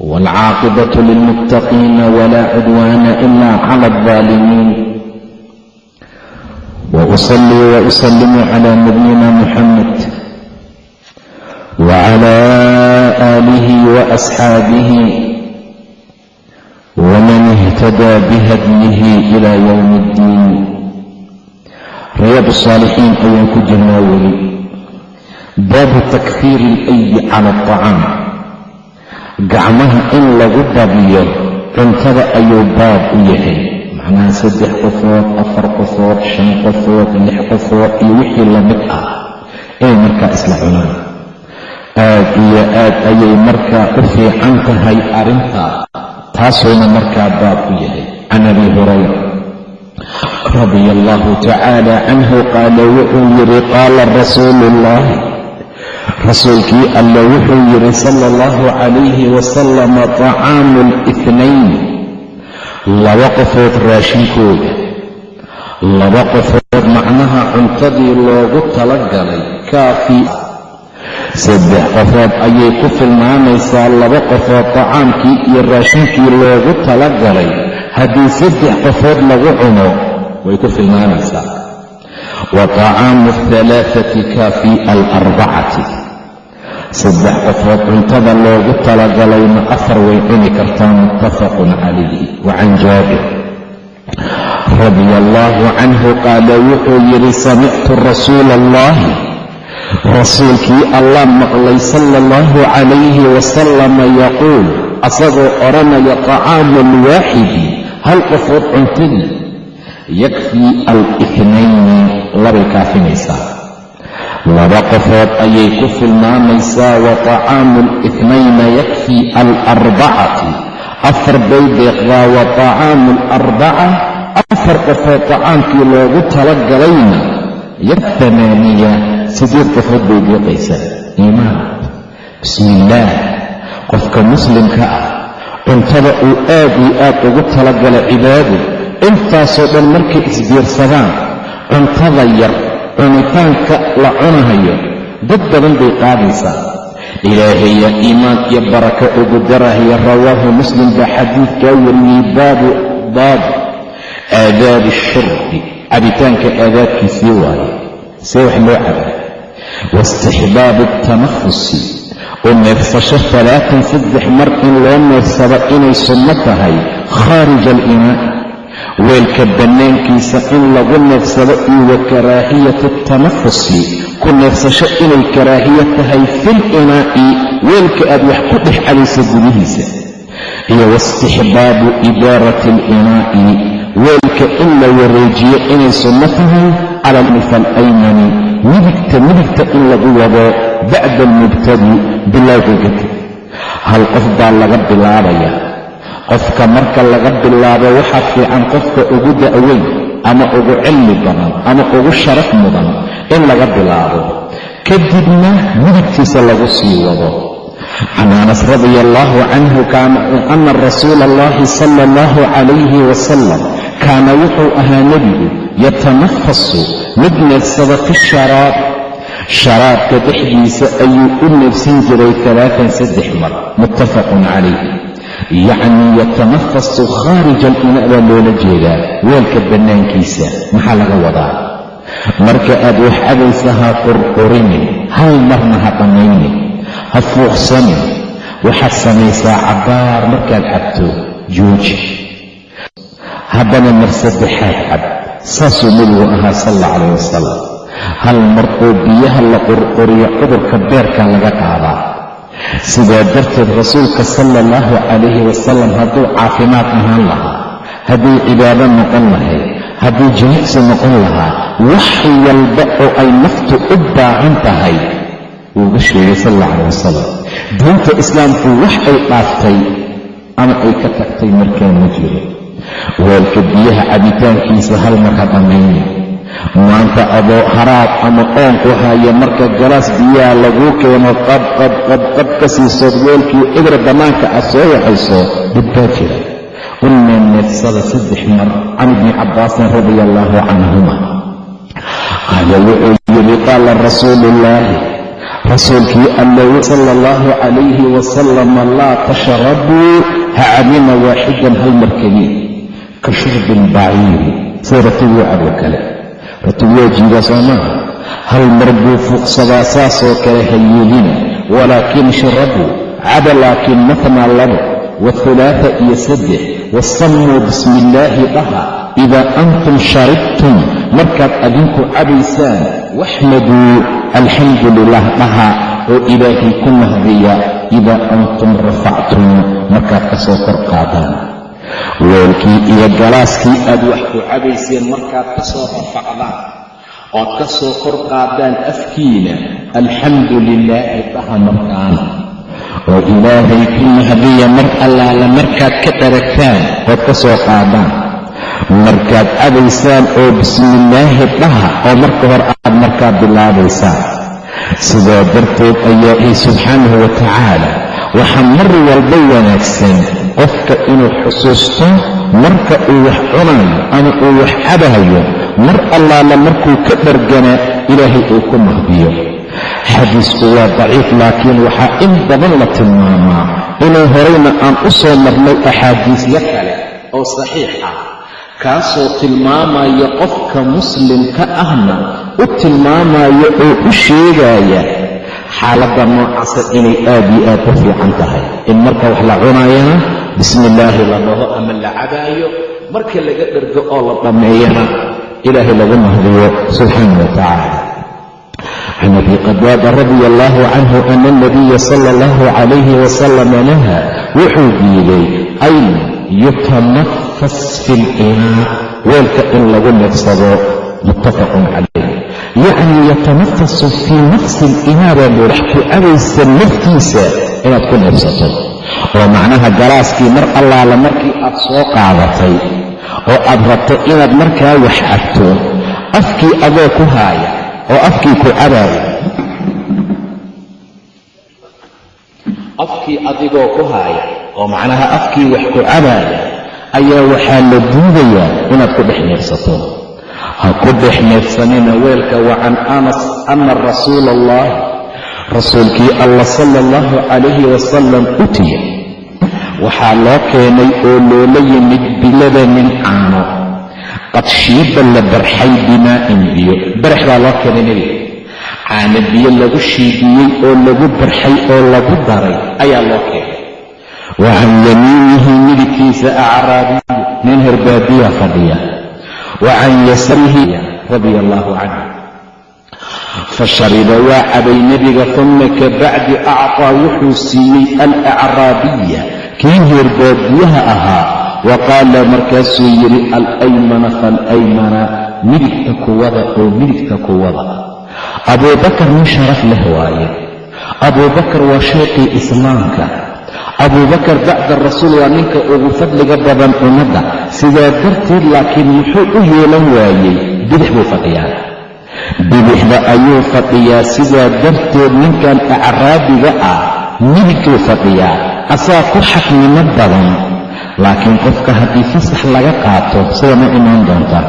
waalcaaqibatu lilmuttaqiina walaa cudwaana ila cala aldaalimiin wausalii wausalimu calaa nabiyina muxamed wacala aalihi waasxaabihi waman ihtadaa bihadyihi ilaa yowmi iddiin riyaad saalixiin ayaan ku jirnaa weli baabu takfiiri alayi cala alطacaam gacmaha in lagu badiyo cuntada ayuu baab u yahay. Macnaha saddex qofood afar qofood shan qofood lix qofood iyo wixii la mid ah inay markaa isla cunaan. Aad iyo aad ayay markaa u fiican tahay arrintaa taasuuna markaa baab u yahay. Can abi hurayra radia allahu tacaala canhu qaala wuxuu yidhi qaala rasuulu ullahi rasuulkii alla wuxuu yidhi sala allahu calayhi wasalama tacaamu litnayn laba qofood raashinkooda laba qofood macnaha cuntadii loogu tala galay kaafii saddex qofood ayay ku filmaanaysaa laba qofood tacaamkii iyo raashinkii loogu tala galay haddii saddex qofood lagu cuno way ku filmaanaysaa. Wa tacaamu alhalaaati kaafii alarbacati saddex qofood cuntada loogu talagalayna afar way cuni kartaa muttafaqun calayhi wa can jaabir. Radia allaahu canhu qaala wuxuu yidhi samictu rasuula allahi rasuulkii allah maqlay sala allahu calayhi wasalama yaquul asagoo odhanaya طacaamu alwaaxidi hal qofood cuntadii? Yakfii al-ithnayni labay kaafinaysaa laba qofood ayay ku filnaamaysaa wa طacaamu اlithnayna yakfii alarbacati afar bay deeqdaa wa طacaamu alarbaca afar qofood طacaamkii loogu talagalayna yathamaaniya siddeed qofood bay deeqaysaa iimaan bismi illaah qofka muslimka ah cuntada uu aad iyo aad ugu talagala cibaado intaasoo dhan markay isbiirsadaan cuntada yar cunitaanka la cunahayo dad badan bay qaadaysaa. Ilaahayaa iimaan iyo barako ugu darahaya rawaahu muslim baa xadiidkaa wariyey baabu baabu aadaabi shurbi cabitaanka aadaabkiisii waaye. See wax loo cabaa waistixbaabu altanafusi u neefsasho talaatan saddex mar in loo neefsado inay sunno tahay khaarija alimaa weelka bannaankiisa in lagu neefsado iyo wa karaahiyatu tanafusi ku neefsasho inay karaahiya tahay fil inaa'i weelka aad wax ku dhex cadayso gudihiisa. Iyo waistixbaabu idaarati alinaa'i weelka in la wareejiyo inay sunno tahay cala alnifa alaymani midigta midigta in lagu wado bacda almubtadi bilowga kadib hal qof baa laga bilaabaya qofka marka laga bilaabo waxaa fiican qofka ugu da'weyn ama ugu cilmi badan ama ugu sharaf mudan in laga bilaabo. Kadibna midigtiisa lagu sii wado. Can anas radia allaahu canhu ana rasuula allahi sala allahu calayhi wasalam kaana wuxuu ahaa nebigu yatanafasu mid neefsada fi sharaab. Sharaabka dhexdiisa ayuu u neefsan jiray alaaan saddex mar. Muttafaqun calayh yacnii yatanafasu khaarija alina baa loola jeedaa weelka bannaankiisa maxaa laga wadaa? Marka aad wax cabaysa ha qurqurinin hal marna ha dhammaynin ha fuuqsanin waxaad samaysaa cabbaar markaad cabto jooji. Haddana mar saddexaad cab saasuu nebigu ahaa sal alla calayh wasalam hal mar oo biyaha la qurquriyo cudurka beerka laga qaadaa sidaa darteed rasuulka sala allahu calayhi wasalam hadduu caafimaad ahaan lahaa hadday cibaado noqon lahayd hadduu jimicsi noqon lahaa wax walba oo ay naftu u baahan tahay wuuga sheegay sal alla calah wasalam diinta islaamku wax ay dhaaftay ama ay ka tagtay markaa ma jiro. Weelka biyaha cabitaankiisa hal mar ha dhammayni maanta adoo haraab ama oonku haya marka galaas biyaha laguu keeno qab qab qab qab ka siisood weelkii ibra bannaanka aad soo waxayso dad baa jira. U neefneefsada saddex mar can ibni cabbaasin radia allaahu canhuma. Qaala wuxuu yidhi qaala rasuuluullaahi rasuulkii allow sala allahu calayhi wasalama laa tashrabuu ha cabina waaxidan hal mar keliya ka shurbi albaciiri sida ratibuu cabo kale ratibyaa jiidaa soo maaha hal mar buu fuuqsadaa saasoo kale ha yeelina walaakin sharabuu caba laakiin matnaa labo wahulaata iyo saddex wasammuu bismi illaahi dhaha idaa antum sharibtum markaad adinku cabaysaan waxmaduu alxamdu lilah dhaha oo ilaahay ku mahdiya idaa antum rafactum markaad ka soo kor qaadaan weelkii iyo galaaskii aad wax ku cabayseen markaad ka soo rafacdaan ood ka soo kor qaadaan afkiina alxamdu lilaahi dhaha markaana oo ilaahay ku mahdiya mar allaala markaad ka dharagtaan ood ka soo qaadaan. Markaad cabaysaan oo bismillaahi dhaha oo marka hor aad markaa bilaabaysaan. Sidaa darteed ayaa ihi subxaanahu wa tacaala waxaa mar walba wanaagsan qofka inuu xusuusto marka uu wax cunayo ama uu wax cabayo mar allaala markuu ka dhargana ilaahay uu ku mahdiyo. Xadiisku waa daciif laakiin waxaa in badan la tilmaamaa inuu horayna aan u soo marnay axaadiisyo kale oo saxiix ah kaasoo tilmaamaya qofka muslimka ahna u tilmaamaya oo u sheegaya xaaladda noocaasa inay aad iyo aad u fiican tahay. In marka wax la cunayana bismi illaahi la dhaho ama la cabaayo marka laga dhergo oo la dhammeeyana ilaahay lagu mahdiyo subxaana wa tacaala can abi qadaada radia allaahu canhu ana alnabiya sala allahu calayhi wasalama naha wuxuu diiday an yutanafas fi linaa weelka in lagu neefsado muttafaqun calayh. Yacni yatanafasu fii nafsi linaa baa loo wax ku cabaysa naftiisa inaad ku neefsato oo macnaha galaaskii mar allaala markii aad soo qaadatay oo aad rabto inaad markaa wax cabto afkii adoo ku haaya oo afkii ku cabaaya. Afkii adigoo ku haaya oo macnaha afkii wax ku cabaaya ayaa waxaa la diidayaa inaad ku dhex neefsato. Ha ku dhex neefsanina weelka wa can anas ana rasuula allah rasuulkii alla sala allahu calayhi wasalam utiya waxaa loo keenay oo loola yimid bilada min caano. Qad shiiba la barxay bimaa'in biyo. Barax baa loo keenay nebiga caano biyo lagu shiibiyey oo lagu barxay oo lagu daray ayaa loo keenay. Wa can yamiinihi midigtiisa acraabiyu nin herbaadiya fadhiya. Wa can yasarihi radia allaahu canhu fa shariba waa cabay nebiga uma kabacdi acطaa wuxuu siiyey alacraabiya kii heerbaadiyaha ahaa wa qaala markaasuu yidhi alaymana faalaymana midigta kuwada oo midigta kuwada abuubakar nin sharaf leh waaye abuubakar waa sheekhii islaamka abuubakar bacda rasuul waa ninka ugu fadliga badan ummadda sidaa darteed laakiin muxuu u yeelan waayey bidix buu fadhiyaa bidixda ayuu fadhiyaa sidaa darteed ninkan acraabiga ah midigtuu fadhiyaa asaa ku xaqnimo badan. Laakiin qofka haddii fasax laga qaato sida ma imaan doonta?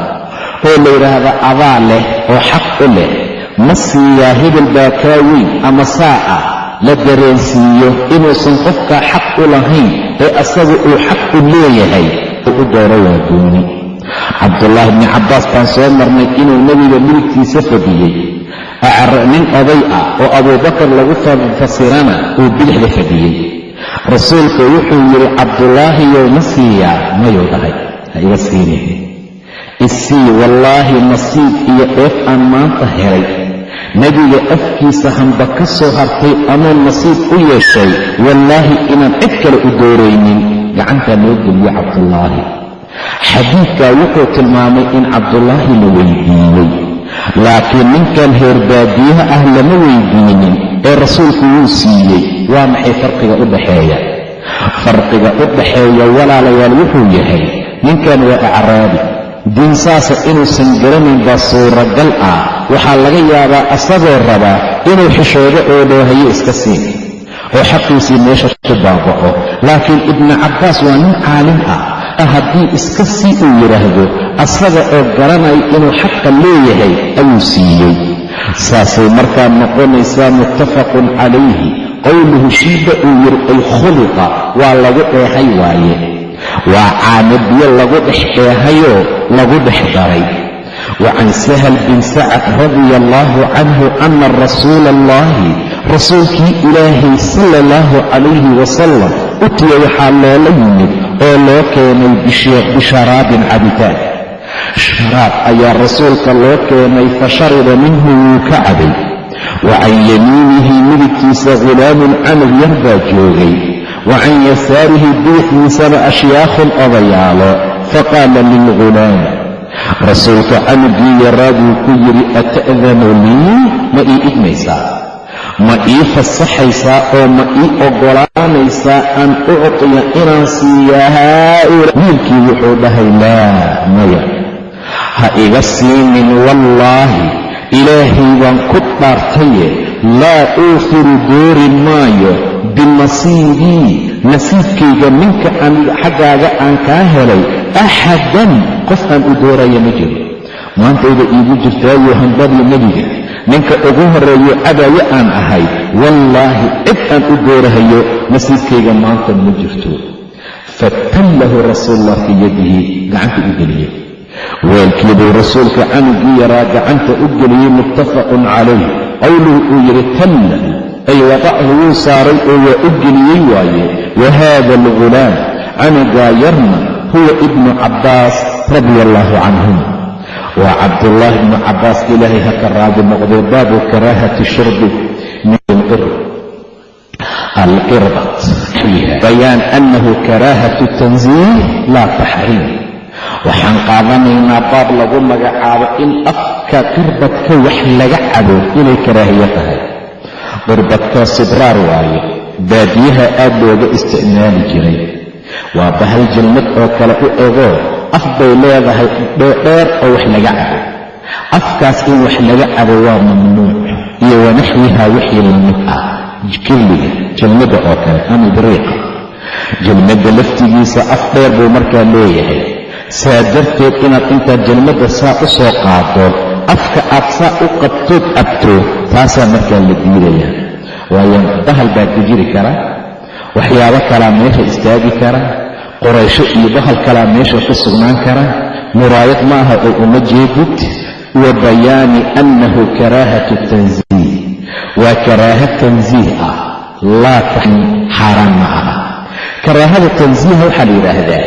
Oo la yidhaahda adaa leh oo xaq u leh ma siiyaa hebel baa kaa weyn ama saaca la dareensiiyo inuusan qofkaa xaq u lahayn ee asaga uu xaq u leeyahay u dooro waa gooni cabdullaahi bni cabbaas baan soo marnay inuu nebiga midigtiisa fadhiyey nin oday ah oo abuubakar lagu fasirana uu bidixda fadhiyey rasuulku wuxuu yidhi cabdulaahiyow ma siiyaa mayuu dhahay. Ha iga siini. Isii wallaahi nasiib iyo dheef aan maanta helay. Nebiga afkiisa hamba ka soo hartay anuu nasiib u yeeshay. Wallaahi inaan cid kale u dooraynin. Gacantaa loo geliye cabdullaahi xadiidkaa wuxuu tilmaamay in cabdulaahi la weydiiyey laakiin ninkan heerbaadiyaha ah lama weydiinin ee rasuulku wuu siiyey. Waa maxay farqiga u dhaxeeya? Farqiga u dhaxeeya walaalayaal wuxuu yahay ninkan waa acraabi diin saasa inuusan garanayn baa suuragal ah. Waxaa laga yaabaa asagoo rabaa inuu xishoodo oo dhoohayo iska siin oo xaqiisii meesha ku baaba'o. Laakiin ibnu cabbaas waa nin caalim ah haddii iska sii uu yidhaahdo asaga oo garanaya inuu xaqa leeyahay ayuu siiyey. Saasay markaa noqonaysaa muttafaqun calayhi. Qowluhu shiiba uu yidhi ay khuliqa waa lagu dheehay waaye. Waa caano biyo lagu dhex dheehayoo lagu dhex daray. Wa can sahal bin sacad radia allaahu canhu ana rasuula allahi rasuulkii ilaahay sala allahu calayhi wasalam utiya waxaa loola yimid oo loo keenay bisharaabin cabitaan. Sharaab ayaa rasuulka loo keenay fa shariba minhu wuu ka cabay. Wa can yamiinihi midigtiisa ghulaamun canug yar baa joogay. Wa can yasaarihi bidixdiisana ashyaakhun odayaalo faqaala lilghulaam. Rasuulka canugii yaraaduu ku yidhi ata'danu lii? Ma ii idmaysaa ma ii fasaxaysaa oo ma ii oggolaanaysaa an uctiya inaan siiyaa haaula wiilkii wuxuu dhahay laa maya ha iga siinin wallaahi ilaahay baan ku dhaartaye. Laa uufiru doori maayo binasiibii nasiibkayga ninka aniga xaggaaga aan kaa helay axadan qof aan u dooraya ma jiro. Maantayda iigu jirtaayo handadii nebiga ninka ugu horreeyo cadaayo aan ahay wallaahi cid aan u doorahayo nasiibkayga maanta ma jirto. Fatallahu rasuulullah fii yadihi gacanta u geliyey weelkiibuu rasuulka canugii yaraa gacanta u geliyey muttafaqun calayh qowluhu uu yidhi tallahu ay waqachu wuu saaray oo waa u geliyey waaye. Wa haada algulaam canugaa yarna huwa ibnu cabbaas radia allaahu canhum waa cabdullaahi ibnu cabbaas ilaahay ha ka raadi noqdee baabu karaahati shurbi min alqirb alqirbat bayaan annahu karaahatu tanziih laa taxriim waxaan qaadanaynaa baab lagu magacaabo in afka qirbadka wax laga cabo inay karaahiyo tahay. Qirbadkoo sibraar waaye baadiyaha aad looga isticmaali jiray. Waa bahal jilmad oo kale u egoo af bay leedahay dheer oo wax laga cabo. Afkaas in wax laga cabo waa mamnuuc iyo wanaxwihaa wixii la mid ah. Kirliga jilmadda oo kale ama bariiqa jilmadda laftigiisa af dheer buu markaa leeyahay. Saa darteed inaad intaad jalmadda saa u soo qaado afka aad saa u qabtood cabto taasaa markaa la diidaya waayo bahal baa ku jiri kara waxyaabo kalaa meesha istaagi kara qoraysho iyo bahal kalaa meesha ku sugnaan kara muraayad ma aha oo uma jeedid wa bayaani annahu karaahatu tansiih waa karaaha tansiih ah laa xaaraan ma aha. Karaahada tansiiha waxaa la yidhaahdaa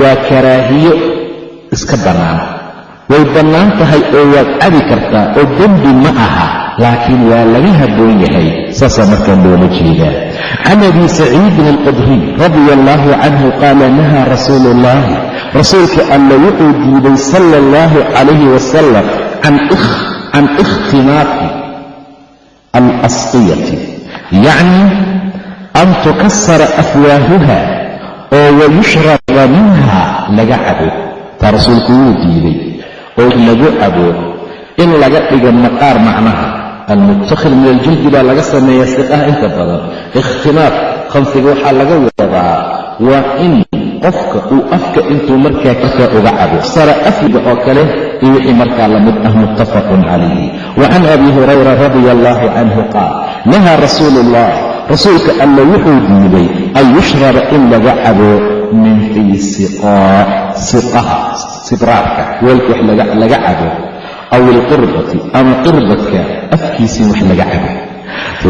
waa karaahiyo iska bannaan way bannaan tahay oo waad cabi kartaa oo dembi ma aha laakiin waa laga habboon yahay saasaa markaa loola jeedaa. Can abi saciidin alqudriy radia allaahu canhu qaala nahaa rasuulu ullaahi rasuulka alla wuxuu diiday sala allahu calayhi wasalam can ikhtimaafi alasqiyati yacni an tukasara afwaahuha oo wayushraba minha laga cabo. Taa rasuulku wuu diiday oo lagu cabo in laga dhigo maqaar macnaha almutakhil min aljildi baa laga sameeya siqaha inta badan ikhtilaaf khamsiga waxaa laga wadaa waa in qofka uu afka intuu markaa kakaa uga cabo sara afliga oo kale iyo wixii markaa la mid ah muttafaqun calayhi wa can abi hurayra radia allaahu canhu qaal nahaa rasuulu ullah rasuulka alla wuxuu diiday an yushraba in laga cabo min fii siqaha sibraarka weelka wax laga cabo aw ilqirbati ama qirbadka afkiisii wax laga cabo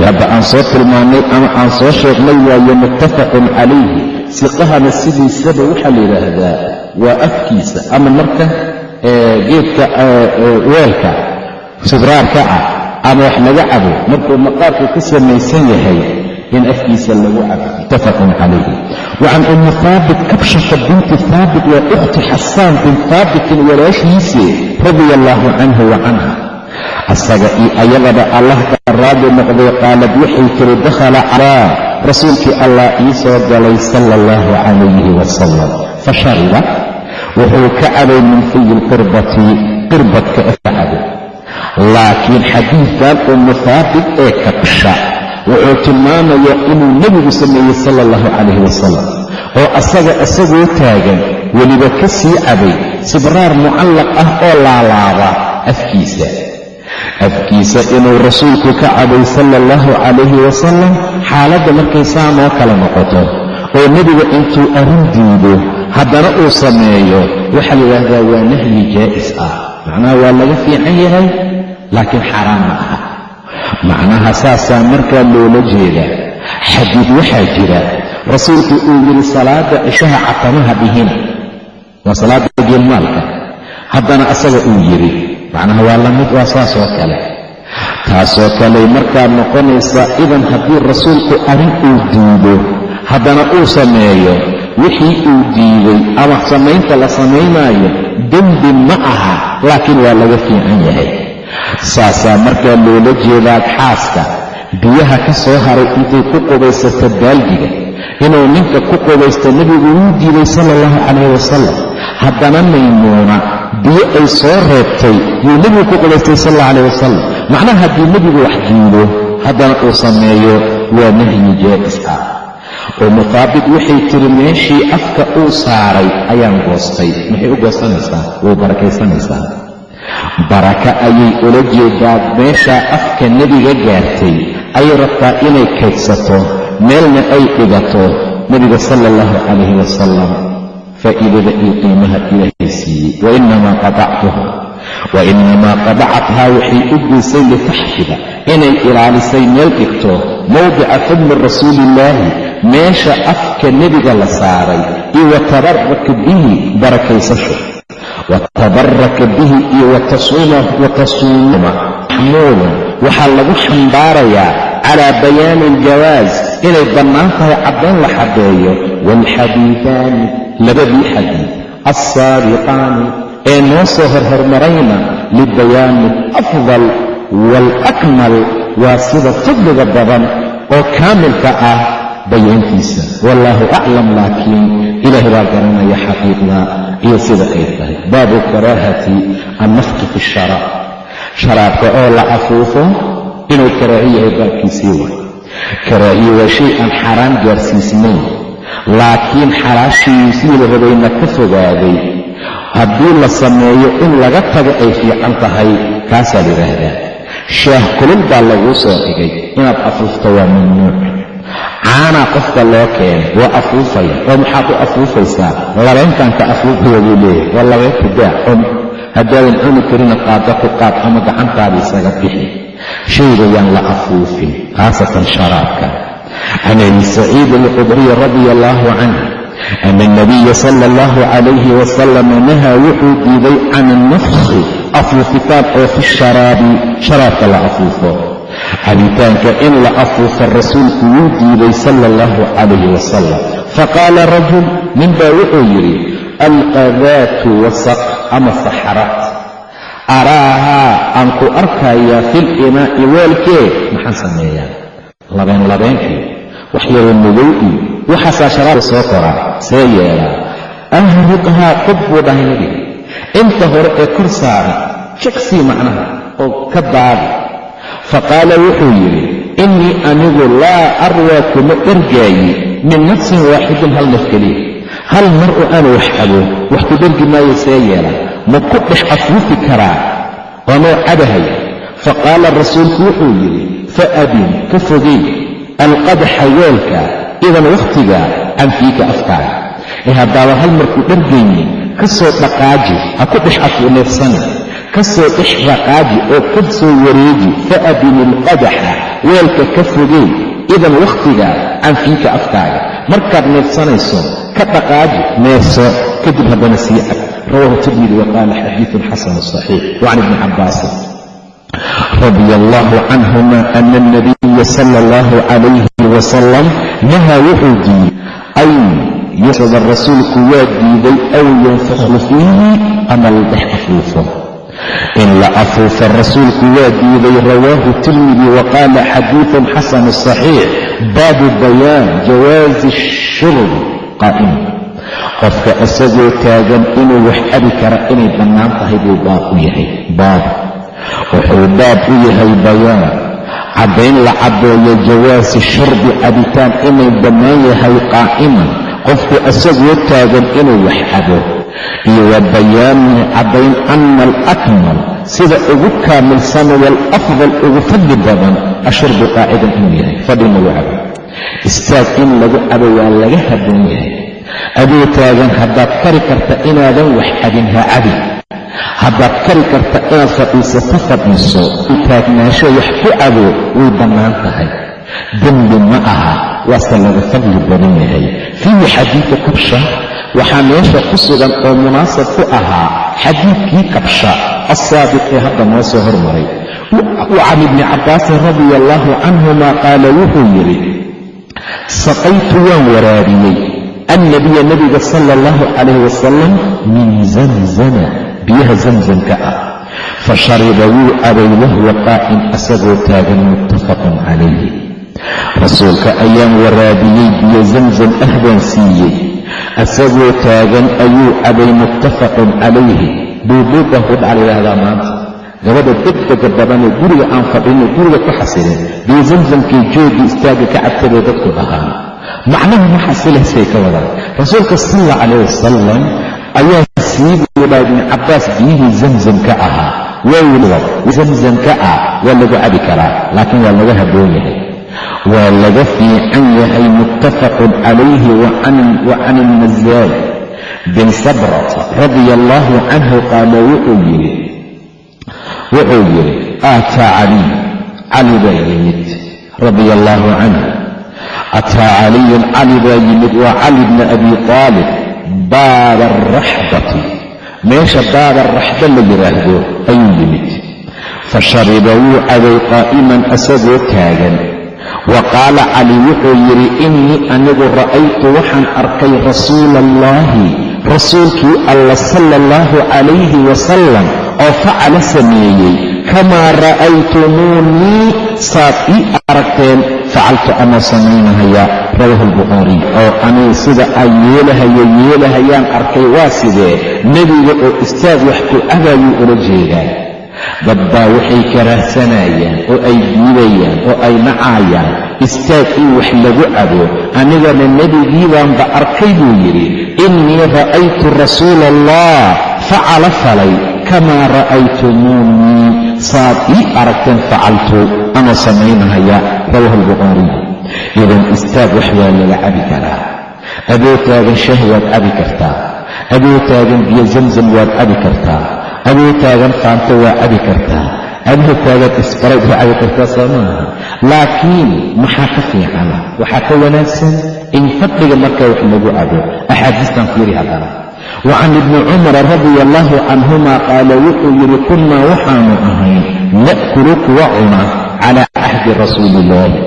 hadda aan soo tilmaannay ama aan soo sheegnay waayo muttafaqun calayhi siqahana sidiisaba waxaa la yidhaahdaa waa afkiisa ama marka geedka weelka sibraarka ah ama wax laga cabo markuu maqaarku ka samaysan yahay in afkiisa lagu cabo. Muttafaqun calayhi wa can ummi haabit kabshata binti haabit waa ukhti xasaan bin haabitin walaashiise radia allaahu canhu wa canha. Asaga iyo ayadaba allah ka raadi noqday qaalad waxay tiri dakhala calaa rasuulkii allah ii soo galay sala allahu calayhi wasalam fa shariba wuxuu ka cabay min fiyi lqirbati qirbadka ka cabay. Laakiin xadiidkan uu muhaabit ee kabsha wuxuu tilmaamayaa inuu nebigu sameeyey sala allahu calayhi wasalam oo asaga isagoo taagan weliba ka sii cabay sibraar mucallaq ah oo laalaaba afkiisa. Afkiisa inuu rasuulku ka cabay sala allahu calayhi wasalam xaaladda markay saanoo kale noqoto oo nebiga intuu arrin diido haddana uu sameeyo waxaa la yidhaahdaa waa nahyi jaa'is ah. Macnaha waa laga fiican yahay laakiin xaaraan ma aha macnaha saasaa markaa loola jeeda xadiid waxaa jira rasuulku uu yidhi salaadda cishaha catamaha dhihina waa salaadda geelmaalka haddana asaga uu yidhi macnaha waa la mid waa saas oo kale. Taasoo kaley markaa noqonaysa idan haddii rasuulku arrin uu diido haddana uu sameeyo wixii uu diiday ama samaynta la samaynaayo dembi ma aha laakiin waa laga fiican yahay saasaa markaa loola jeedaa xaaska. Biyaha ka soo haray intay ku qubaysato baaldiga inuu ninka ku qubaysto nebigu wuu diiday sala allahu calayh wasalam haddana maymuuna biyo ay soo reebtay yuu nebigu ku qubaystay sal alla calayh wasalam macnaha haddii nebigu wax diido haddana uu sameeyo waa nahyi jaa'is ah. Oo muqaabid waxay tiri meeshii afka uu saaray ayaan goostay. Maxay u goosanaysaa way barakaysanaysaa baraka ayay ula jeedaa meeshaa afka nebiga gaartay. Ayay rabtaa inay kaydsato meelna ay dhigato nebiga sala allahu calayhi wasalam faa'iidada iyo qiimaha ilaahay siiyey. Wainamaa qadactuha wa inamaa qadacathaa waxay u geysay litaxfida inay ilaalisay meel dhigto mowdica fadli rasuuliillaahi meesha afka nebiga la saaray iyo watabaraka bihi barakaysasho watabaraka bihi iyo watasuuma maxmuulan waxaa lagu xambaarayaa calaa bayaani aljawaas inay bannaan tahay caddayn la xadeeyo waalxadiidaani labadii xadiid alsaabiqaani ee noo soo horhormarayna libayaani alafdal waalakmal waa sida fadliga badan oo kaamilka ah bayaantiisa wallaahu aclam laakiin ilaahay baa garanaya xaqiiqda iyo sida ay tahay. Baabu karaahati annafqi fi sharaab sharaabka oo la afuufo inuu karaahi yahay baabkiisii wa karaahiye waa shay aan xaaraan gaarsiisnayn laakiin xalaashii sidii la rabayna ka fogaaday. Haddii la sameeyo in laga tago ay fiican tahay kaasaa la yidhaahdaa. Shaah kulul baa laguu soo dhigay. Inaad afuufto waa mamnuuc caanaa qofka loo keenay waa afuufaya oo maxaad u afuufaysaa? Labayntan ka afuufaya buu leeyahay waa labaynta daa cun haddaadan cuni karina qaada ku qaad ama gacantaada isaga bixi. Shayga yaan la afuufin khaasatan sharaabka. Can abi saciid alqudriy radia allaahu canh ana alnabiya sala allahu calayhi wasalam nahaa wuxuu diiday can annafkhi afuufitaan oo fi sharaabi sharaabka la afuufo cabitaanka in la afuufo rasuulku wuu diiday sala allahu calayhi wasalam faqaala rajul nin baa wuxuu yidhi alqadaatu wasaq ama saxaraat araahaa aan ku arkayaa fil inaa'i weelkee maxaan sameeyaa? Labeen labeenkii. Wax yaro madow iyo waxaasaa sharaabka soo koraa see yeelaa. Ahriqhaa qub buu dhahay nebiga inta hore ee kor saaran jagsii macnaha oo ka daadi faqaala wuxuu yidhi innii anigu laa arwaa kuma dhergaayi min nafsin waaxidin hal naf keliya hal mar oo aanu wax cabo wax ku dhergi maayo see yeela ma ku dhex afuufi karaa waanoo cabahaya faqaala rasuulku wuxuu yidhi faabin ka fogey alqadaxa weelka idan wakhtiga can fiika afkaaga ee haddaaba hal markuu dhargaynin ka soo dhaqaaji ha ku dhex afuneefsani ka soo dhex dhaqaaji oo ka soo wareeji faabin ilqadaxa weelka ka fogey idan wakhtiga can fiika afkaaga markaad neefsanayso ka dhaqaaji neefso kadib haddana sii cab rawahu tirmidi wa qaala xadiidun saxiix. Wacan ibni cabbaasin radi allahu canhuma ana alnabiya sala allahu calayhi wasalam nahaa wuxuu diiday an yusada rasuulku waa diiday aw yanfakhu fiihi ama la dhex afuufo in la afuufo rasuulku waa diiday rawaahu tirmidi wa qaala xadiidun xasanu saxiix baabu bayaan jawaazi shurb qaa'ima qofka isagoo taagan inuu wax cabi kara inay bannaan tahay buu baab u yahay baab wuxuu baab u yahay bayaan caddayn la caddeeyo jawaasi shurbi cabitaan inay bannaan yahay qaa'iman qofku isagoo taagan inuu wax cabo iyo wa bayaani caddayn ana alakmal sida ugu kaamilsan waalafdal ugu fadli badan ashurbu qaacidan inuu yahay. Fadhi in lagu cabo istaag in lagu cabo waa laga haboon yahay. Adoo taagan haddaad kari karta inaadan wax cabin ha cabi. Haddaad kari karta inaad fadhiisato fadhiiso. Taagnaansho wax ku cabo way bannaan tahay. Dembi ma aha waase laga fadli badan yahay. Fiihi xadiidu kabsha waxaa meesha ku sugan oo munaasab ku ahaa xadiidkii kabsha assaabiq ee hadda noo soo hormaray. Can ibni cabbaasin radia allaahu canhuma qaala wuxuu yidhi saqaytu waan waraabiyey annabiya nebiga sala allahu calayh wasalam min zamzama biyaha zamzamka ah. Fa shariba wuu cabay wahwa qaa'im asagoo taagan muttafaqun calayhi. Rasuulka ayaan waraabiyey biyo zamzam ah baan siiyey asagoo taagan ayuu cabay muttafaqun calayhi. Buubuubbaan ku dhaca layidhaahdaa maanta. Gabadha degdega badanee guriga aan fadhino guriga ku xasilin biyo zamzamkii joogii istaagga ka cabtabay dadku dhahaan. Macnaha ma xasilaysay ka wadaan rasuulka sal alla calayh wasalam ayaa sii buudhaa ibni cabbaas biyihii zamzamka ahaa. Waa weliba zamzamka ah waa lagu cabi karaa laakiin waa laga haboon yahay waa laga fiican yahay muttafaqun calayhi wa can ilmazaad bin sabrata radia allaahu canhu qaala wuxuu yidhi wuxuu yidhi aataa caliy cali baa yimid radia allaahu canhu ataa caliyun cali baa yimid waa cali bna abi taalib baaba araxbati meesha baaba raxba la yidhaahdo ayuu yimid. Fa shariba wuu cabay qaa'iman asagoo taagan wa qaala cali wuxuu yidhi innii anigu ra'aytu waxaan arkay rasuula allaahi rasuulkii alla sala allahu calayhi wasalam oo facala sameeyey. Kamaa ra'aytumuunii saad ii aragteen. Facaltu anoo samaynahaya rawaahu albukhaariy oo anigu sida ay yeelahayo yeelahayaan arkay waa sidee? Nebiga oo istaag wax ku cabayuu ula jeedaa dad baa waxay karaahsanayaan oo ay diidayaan oo ay nacaayaan istaag in wax lagu cabo anigana nebigiibaanba arkay buu yidhi innii ra'aytu rasuula allah facala falay kamaa ra'aytumuunii. Saad ii aragteen facaltu ama samaynahaya rawaahu albukhaariy idan istaag wax waa laga cabi karaa. Adoo taagan shah waad cabi kartaa. Adoo taagan biyo zamzam waad cabi kartaa adoo taagan faanto waa cabi kartaa adoo taagan isbarayd waa cabi kartaa soo maaha laakiin maxaa ka fiicana waxaa ka wanaagsan in fadhiga markaa wax lagu cabo axaadiistan fiiri haddana wa can ibni cumara radia allaahu canhuma qaala wuxuu yidhi kunnaa waxaanu ahayn na'kulu kuwa cuna calaa cahdi rasuuli illaahi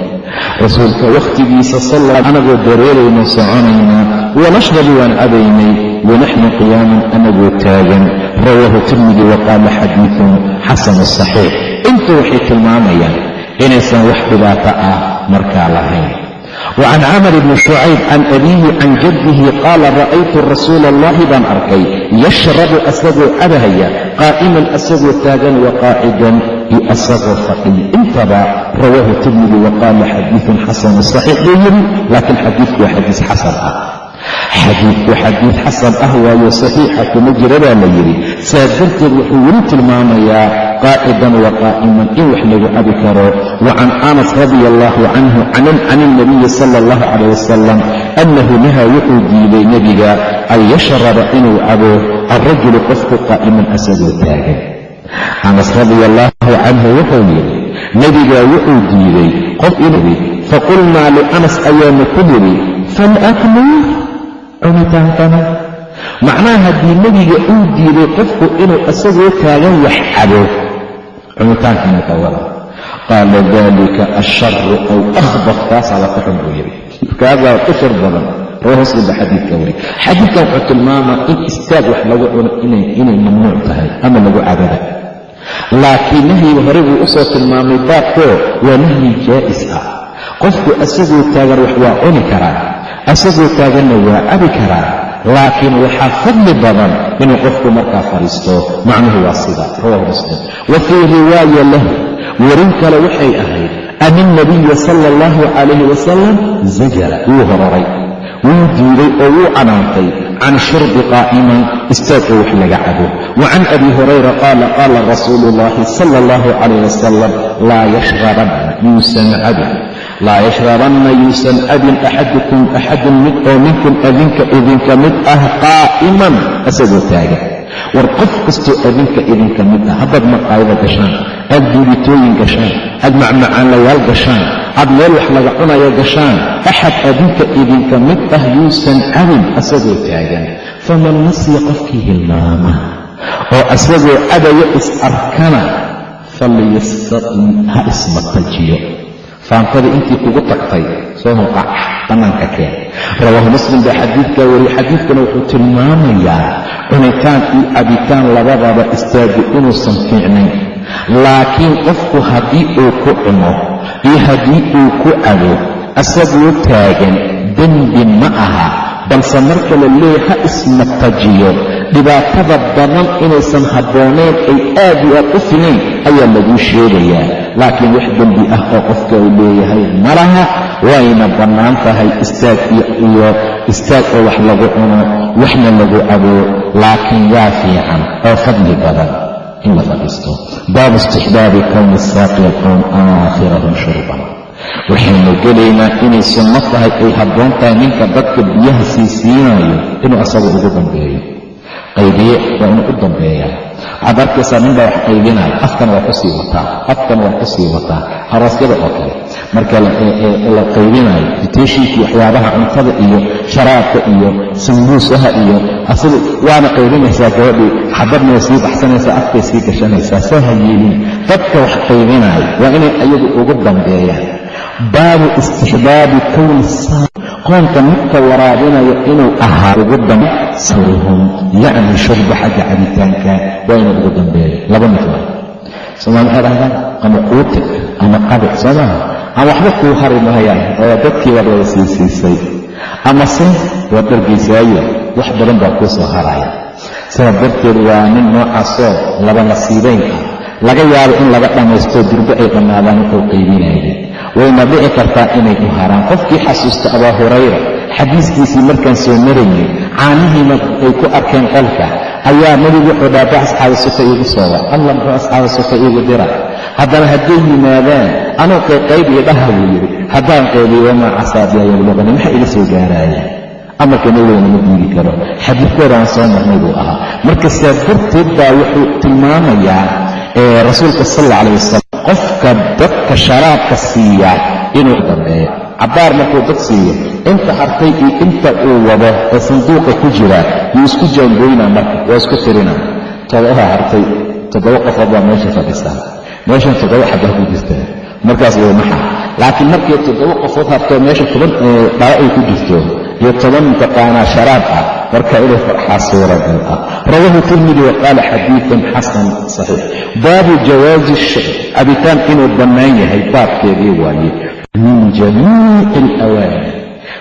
rasuulka wakhtigiisa sal anagoo dareerayno soconaynaa wanashrabu waan cabaynay wanaxnu qiyaaman anagoo taagan rawaahu tirmidi wa qaala xadiidun xasanu saxiix inta waxay tilmaamayaan inaysan wax dhibaato ah markaa lahayn wa can camar bni shucayb can abiihi can jaddihi qaala ra'aytu rasuula allahi baan arkay yashrabu asagoo cabahaya qaa'iman asagoo taagan wa qaacidan iyo asagoo fadhiya intaba rawaahu tirmidi wa qaala xadiidun xasanu saxiix buu yidhi laakiin xadiidku waa xadiis xasan ah xadiidku xadiid xasan ah waayo saxiixa kuma jira baa la yidhi. Saa darteed wuxuu weli tilmaamayaa qaacidan wa qaa'iman in wax lagu cabi karo. Wa can anas radia allaahu canhu can ilnabiyi sala allahu calayh wasalam annahu nahaa wuxuu diiday nebiga an yashraba inuu cabo alrajulu qofku qaa'iman asagoo taagan. Anas radia allaahu canhu wuxuu yidhi nebigaa wuxuu diiday qof inuu faqulnaa lianas ayaanu ku nidhi falaklu cunitaankana macnaha haddii nebiga uu diiday qofku inuu isagoo taagan wax cabo cunitaankana ka wada. Qaala dalika asharu aw akhbaf taasaaba ka xun buu yidhi. Kaasaa ka shar badan rawa xadiidka wari xadiidkan wuxuu tilmaamaa in istaag wax lagu cuno inay mamnuuc tahay ama lagu cabada laakiin nahyiga hore buu u soo tilmaamay baabkoo waa nahyi jaa'is ah. Qofku asagoo taagan wax waa cuni karaa asagoo taaganna waa cabi karaa laakiin waxaa fadli badan inuu qofku markaa fadhiisto. Macnuhu waa sida rawahu muslim. Wa fii riwaaya lahu warin kale waxay ahayd an ilnabiya sala allahu calayhi wasalam zajara wuu hororay wuu diiday oo wuu canaantay can shurbi qaa'iman istaagoo wax laga cabo. Wa can abi hurayra qaala qaala rasuulu ullahi sala allahu calayh wasalam laa yashrabanna yuusan cabin laa yashrabanna yuusan cabin axadukum axadun mid oo minkum adinka idinka mid ah qaa'iman asagoo taagan war qof kastoo adinka idinka mid ah haddaad maqaayada gashaan aad duulitooyin gashaan aad macmacaanlayaal gashaan aad meel wax laga cunayo gashaan axad adinka idinka mid ah yuusan cabin asagoo taagan. Faman nasiya qofkii hilmaama oo asagoo cadaya is arkana falyastaqim ha ismatajiyo faantada intii kugu tagtay soo hunqac bannaanka keen. Rawaahu muslim baa xadiidkaa wariyey xadiidkana wuxuu tilmaamayaa cunitaan iyo cabitaan labadaba istaagu inuusan fiicnayn. Laakiin qofku haddii uu ku cuno iyo haddii uu ku cabo asagoo taagan dembi ma aha balse marka la leeya ha ismatajiyo dhibaatada badan inaysan habboonayn ay aad iyo aad u filayn ayaa laguu sheegayaa laakiin wax dembi ah oo qofka uu leeyahay ma laha wayna bannaan tahay istaag iyo istaag oo wax lagu cuno waxna lagu cabo laakiin yaa fiican oo fadli badan in la fadhiisto. Baabu istixbaabi kowni saaqi alqowm aakhirahum shurban. Waxaynu gelaynaa inay sunno tahay ay habboon tahay ninka dadka biyaha sii siinayo inuu asaga ugu dambeeyo qaybiye waa inuu u dambeeyaa waxaad arkaysaa ninbaa wax qaybinaya. Afkan waa ku sii wataa afkan waa ku sii wataa aroosyada oo kale. Marka la qaybinayo fiteeshinkii waxyaabaha cuntada iyo sharaabka iyo sambuusaha iyo asaga waana qaybinaysaa gabadhii. Xabadna way sii baxsanaysaa afkay sii gashanaysaa. Saa ha yeelin. Dadka wax qaybinaya waa inay ayagu ugu dambeeyaan. Baabu istixbaabi kowni qoonka midka waraabinaya inuu ahaa ugu dambe sawrihum yacni shurba xagga cabitaanka waa inuu ugu dambeeyo. Laba mid waa. Somaali waxay dhahdaan ama quutig ama qabic soo ama waxba kuu hari mahayaan oo dadkii waad wada siisiisay ama se waad dhargaysaayo wax badan baa kuu soo haraya sidaa darteed waa nin noocaasoo laba nasiibayn ah laga yaabo in laga dhammaysto durbo ay dhammaadaan wuxuu qaybinayay wayna dhici kartaa inay u haraan. Qofkii xasuusta abaa hurayra xadiiskiisii markaan soo maraynay caanihiina ay ku arkeen qolka ayaa nebigu wuxuu dhaaba asxaabi sufa iigu sooba allah muxuu asxaabi sufa iigu dira. Haddana hadday yimaadaan anuu qayqayb iyo dhaha buu yidhi haddaan qaybiyo wamaa casaabiya yabluqani maxaa iga soo gaaraaya? Amarka nebigana ma diidi karo. Xadiidkoodaan soo marnay buu ahaa. Marka sidaa darteed baa wuxuu tilmaamayaa rasuulka sal alla wasalam qofka dadka sharaabka siiya inuu dambeeyo. Cabbaar markuu dad siiyo inta hartay iyo inta uu wado ee sanduuqa ku jira yuu isku jaangoynaa marka waa isku tirina. Todobaha hartay toddoba qofood baa meesha fadhisaa meeshan toddoba xabaa ku jirtaa markaas way maxa laakiin markay toddoba qofood hartoo meesha toban dhalo ay ku jirto iyo toban mutaqaanaa sharaab ah marka inuu farxaa suuragal ah rawaahu tirmidi wa xadiidan xasan saxiix. Baabu jawaazi cabitaan inuu bannaan yahay baabkeedii waaye. Min jamiici alawaani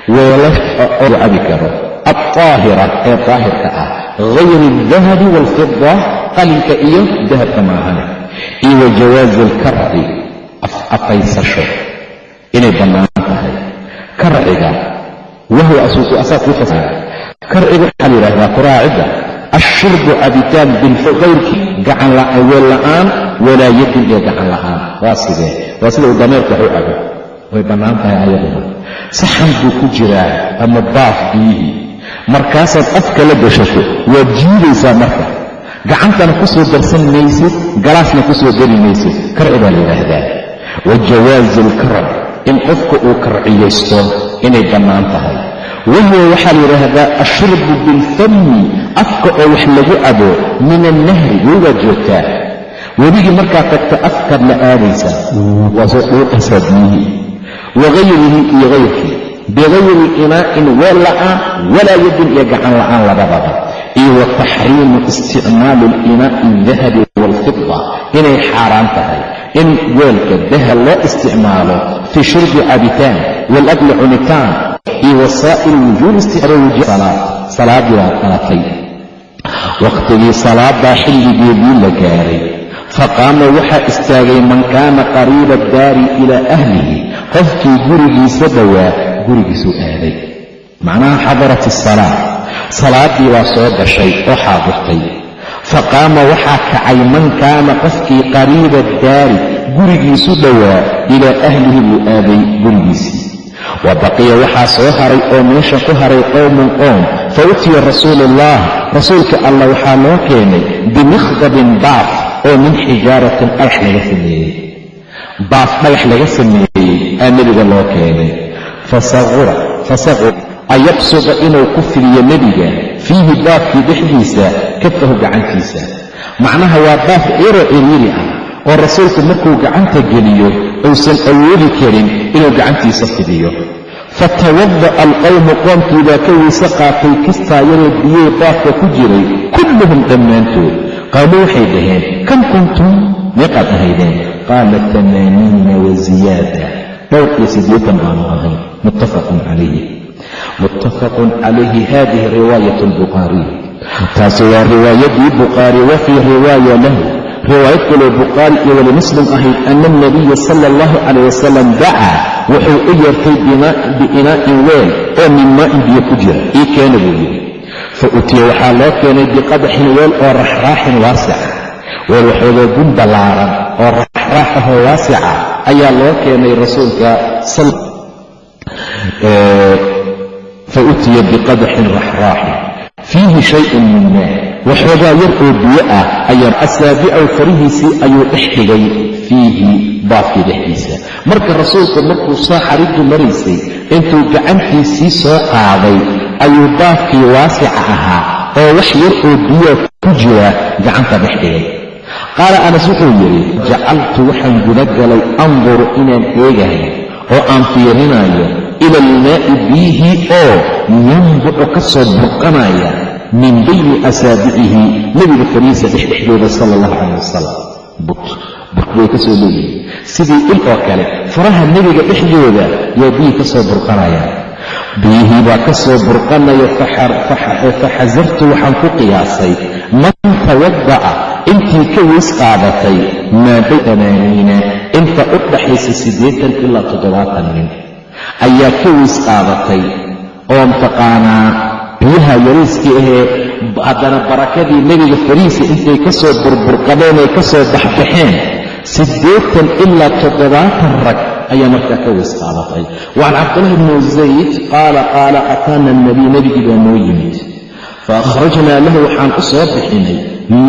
weelasha oo cabi karo. Alطaahira ee daahirka ah hayri aldahabi waalfida qalinka iyo dahabka maahane iyo wa jawaazi alkarci afaysasho inay bannaan tahay. Karciga wahuwa asaa kuu fasira karciga waxaa la yidhahdaa kuraacidda ashurbu cabitaan bilkayrki gacan weel la'aan walaa yadin iyo gacan la'aan. Waa sidee? Waa sida uu dameerka wax cabo way bannaan tahay ayaduna saxan buu ku jiraa ama baaf biyihii markaasaad afka la gashato waad jiidaysaa marka. Gacantana ku soo darsan maysid galaasna ku soo geli maysid. Karci baa la yidhaahdaa wa jawaazi alkarab in qofka uu karciyaysto inay bannaan tahay wahuwa waxaa la yidhaahdaa ashurbu bilfami afka oo wax lagu cabo min annahri welibaad joogtaa webigii markaad tagta afkaad la aadaysaa waa soo dhuuqaysaa biyihii wagayrihi iyo hayrkii bigayri inaa'in weel la'aan walaa yadin iyo gacan la'aan labadaba iyo wa taxriimu isticmaalu alinaa'i aldahabi waalfida inay xaaraan tahay in weelka dahab loo isticmaalo fii shurbi cabitaan waalakli cunitaan iyo wasaa'il salaadaa xilligeedii la gaaray faqaama waxaa istaagay man kaana qariiba daari ilaa ahlihi. Qofkii gurigiisa dhowaa gurigiisuu aaday macnaha xadarat asalaa salaadii baa soo gashay oo xaadirtay faqaama waxaa kacay man kaana qofkii qariiba daari gurigiisu dhowaa ilaa ahlihi buu aaday gurigiisii wa baqiya waxaa soo haray oo meesha ku haray qowmun qoom fa utiya rasuulu ullah rasuulka allah waxaa loo keenay bimikhdabin baaf oo min xijaaratin dhagax laga sameeyey. Baaf dhagax laga sameeyey aa nebiga loo keenay. Fasaqura ayabsuda inuu ku fidiyo nebiga fiihi baafkii dhexdiisa kafahu gacantiisa. Macnaha waa baaf yaroo ciriiri ah oo rasuulku markuu gacanta geliyo uusan awoodi karin inuu gacantiisa fidiyo. Fatawada'a alqowmu qoomkii baa ka weyse qaatay kistaa yaroo biyey baafka ku jiray kulluhum dhammaantood. Qaaluu waxay dhaheen kam kuntum? Meeqaad ahaydeen qaala amaaniina wa ziyaada. Dhowr iyo siddeetan baanu ahay muttafaqun calayhi. Muttafaqun calayhi hadihi riwaayat albukhaariy taasi waa riwaayadii bukhaari wa fii riwaaya lahu riwaayad kaloo bukhaari iyo weli muslim ahayd ana alnabiya sala allahu calayh wasalam dacaa wuxuu u yeertay biinaa'in weel oo min maa'in biyo ku jira. Ii keena buu yidhi. Fa utiya waxaa loo keenay biqadaxin weel oo raxraaxin waasica. Weel waxoogoo gun ballaaran oo raxraax ahoo waasica ayaa loo keenay rasuulka fa utiya biqadaxin raxraaxin. Fiihi shayun min maa waxoogaa yar oo biyo ah ayaa asaabicaw farihiisii ayuu dhex dhigay fiihi baafkii dhexdiisa. Marka rasuulku markuu soo xariddu maraysay intuu gacantiisii soo qaaday ayuu baafkii waasica ahaa oo wax yar oo biyo ku jira gacanta dhex dhigay. Qaala anas wuxuu yidhi jacaltu waxaan gudagalay anduru inaan eegahay oo aan fiirinayo ila almaa'i biyihii oo yanbucu ka soo burqanaya min bayni asaabicihi nebiga fariisa dhexdhexdooda sala allahu calayh wasalam but but way ka soo leeyihiin sidii il oo kale faraha nebiga dhexdooda yaa biyihii ka soo burqanaya. Biyihii baa ka soo burqanaya faxasartu waxaan ku qiyaasay. Man tawada'a intii ka weys qaadatay maa bayamaaniina inta u dhaxaysa siddeetan ilaa toddobaatan nin. Ayaa ka weys qaadatay. Oo mataqaanaa biyaha yariiska ahee haddana barakadii nebiga fariisa intay ka soo burburqadeen ay ka soo baxbaxeen siddeetan ilaa toddobaatan rag ayaa markaa ka weys qaadatay wacan cabdullahi bnu zayd qaala qaala ataana alnabiy nebigii baa noo yimid. Fa akhrajnaa lahu waxaan u soo bixinay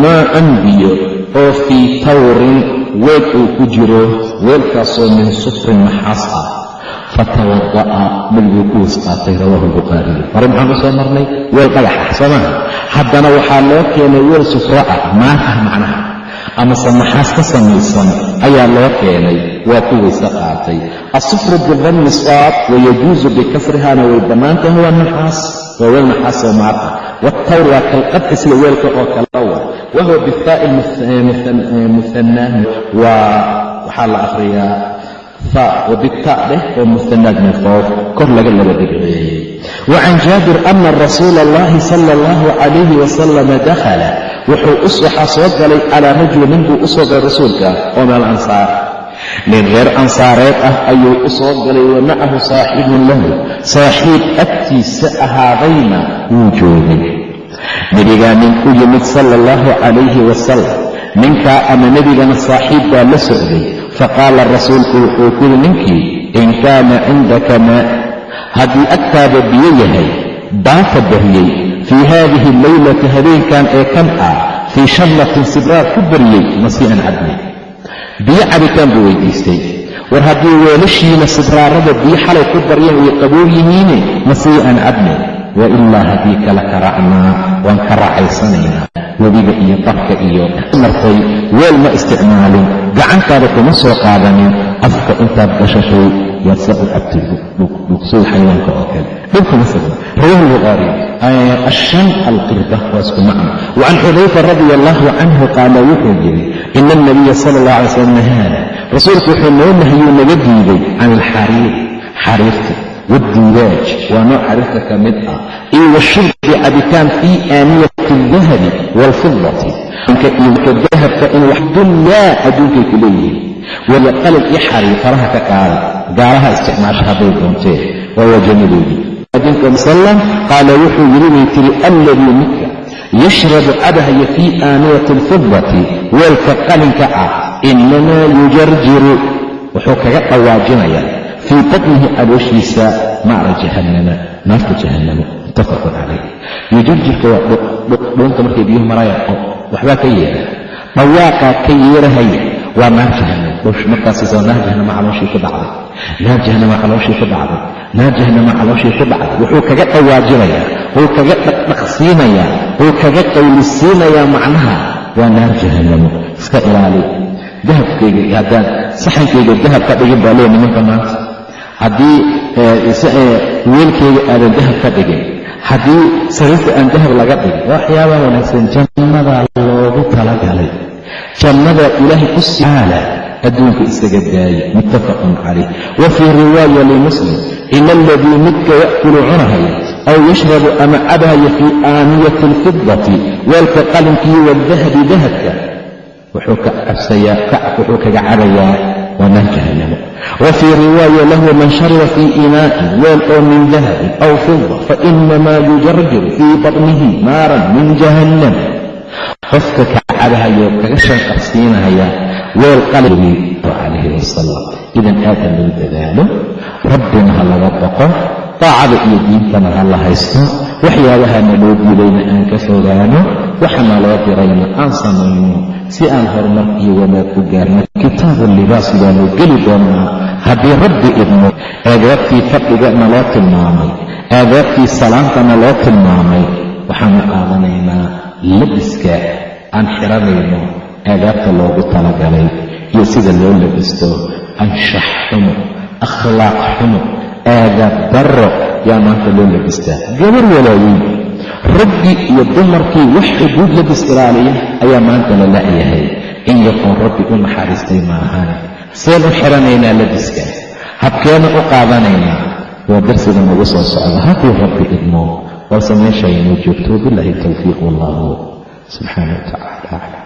maa'an biyo oo fii tawrin weel uu ku jiro weelkaasoo min sufrin naxaas ah fatawada'a nebiguu ku weys qaatay rawaahu albukhaariy hore maxaan u soo marnay? Weel dhagax ah soo maaha haddana waxaa loo keenay weel sufro ah maar ah macnaha amase naxaas ka samaysan ayaa loo keenay waa ku qaatay. Asufru bidammi saad wayajuusu bikasrihana way bannaan tahay waa naxaas waa weel naxaas oo maar ah. Waaltawr waa kalqadci sida weelka oo kalawa wahuwa bifaa'i muhanaa waa waxaa la akhriyaa fa wabita dheh oo muhanaad min fooq kor laga laba dhibceeyey wacan jaabir ana rasuula allahi sala allahu calayhi wasalama dakhala wuxuu waxaa soo galay calaa rajuli nin buu u galay rasuulka oo meel ansaar. Nin reer ansaareed ah ayuu u soo galay wa macahu saaxibun lahu saaxiib agtiisa ahaadayna wuu joogay. Nebigaa nin u yimid sala allahu calayhi wasalam ninkaa ama nebigana saaxiib baa la socday faqaala rasuulku wuxuu ku yidhi ninkii in kaana cindaka maa haddii agtaada biyo yahay baata baryey fii haadihi alleylati habeenkan ee kan ah fii shallatin sibraar ku baryey masii'an cabni biyo cabitaan buu weydiistay war haddii weelashiina sibraarada biyo xalay ku baryeen way qabow yihiine masii'an cabni wa ilaa haddii kala karacnaa waan ka raacaysanaynaa webiga iyo dabka iyo martay weel ma isticmaalin gacantaada kuma soo qaadanin afka intaad gashatay yaad sa u cabtay dhugsada xayawaanka oo kale. Dhibkuma sugna rawahu lbukhaari ashan alqirda waa isku macno. Wacan xudayfa radi allahu canhu qaala wuxuu yidhi ina alnabiya sala allah alay slam nahaana. Rasuulku wuxuu noo nahiyuu naga diiday can alxariir xariirta waaddiibaaj waa nooc xariirta ka mid ah iyo washurbi cabitaan fii aaniyati aldahabi waalfidati iyo dahabka in wax dunyaa adduunkay ku leeyihiin waya qalin io xariir faraha ka qaada gaalaha isticmaasha hadday doonteen waa wajanadoodii salam qaala wuxuu yidhi bay tiri alladii midka yashrabu cabahaya fii aaniyati alfidati weelka qalinka ah inamaa yujarjiru wuxuu kaga dhawaajinayaa fii batnihi calooshiisa naara jahannama naarta jahannamo muttafaqun calayh yujarjirka waa dhuunta markay biyuhu marayaan waxbaa ka yeera dhawaaqaa ka yeerahaya waa naar jahannam markaasisa naar jahannama calooshii ku dhacday naar jahannama calooshii ku dhacday naar jahannama calooshii ku dhacday wuxuu kaga dhawaajinayaa wuu kaga dhaqdhaqsiinayaa wuu kaga qaylisiinayaa macnaha waa naar jahannamo iska ilaali dahabkayga haddaan saxankayga dahab ka dhigin baa haddii weelkayga aadan dahab ka dhigin haddii sariirta aan dahab laga dhigin waxyaabaa wanaagsan jannadaa loogu talagalay. Jannadaa ilaahay ku sicaala adduunka isaga daaya muttafaqun calayh. Wa fii riwaaya limuslim ina aladii midka ya'kulu cunahaya aw yashrabu ama cabahaya fii aaniyati alfidati weelka qalinkii wadahabi dahabka wuxuu kaga cabayaa waa naar jahannamo wa fii riwaaya lahu man shariba fii inaa'in weel oo min dahabin aw fida fainamaa yujarjiru fii batnihi naaran min jahannam qofka ka cabahayo kaga shanqarsiinaya weel qalbi calayhi wasalam idan aada loo dadaalo rabbina ha laga baqo daacada iyo diintana ha la haysto waxyaabahana loo diidayna aan ka fogaano waxana loo dirayna aan si aan horumar iyo wanaag u gaarno kitaabu libaas baanu geli doonnaa haddii rabbi idmo aadaabtii fadhiga naloo tilmaamay. Aadaabtii salaantana loo tilmaamay. Waxaanu qaadanaynaa labiska aan xiranayno aadaabta loogu talagalay iyo sida loo labisto anshax xumo akhlaaq xumo aadaab darro yaa maanta loo labistaa gabar walaaweyn raggii iyo dumarkii wax xuduud labis ilaaliya ayaa maanta la la'yahay. In yaquun rabbi u naxariistay maahane seen u xiranaynaa labiska habkeena u qaadanaynaa. Waa darsiga nagu soo socda. Hadduu rabbi idmo balse meeshaynoo joogto wabilaahi towfiiq wallahu subxaana wa tacala aclam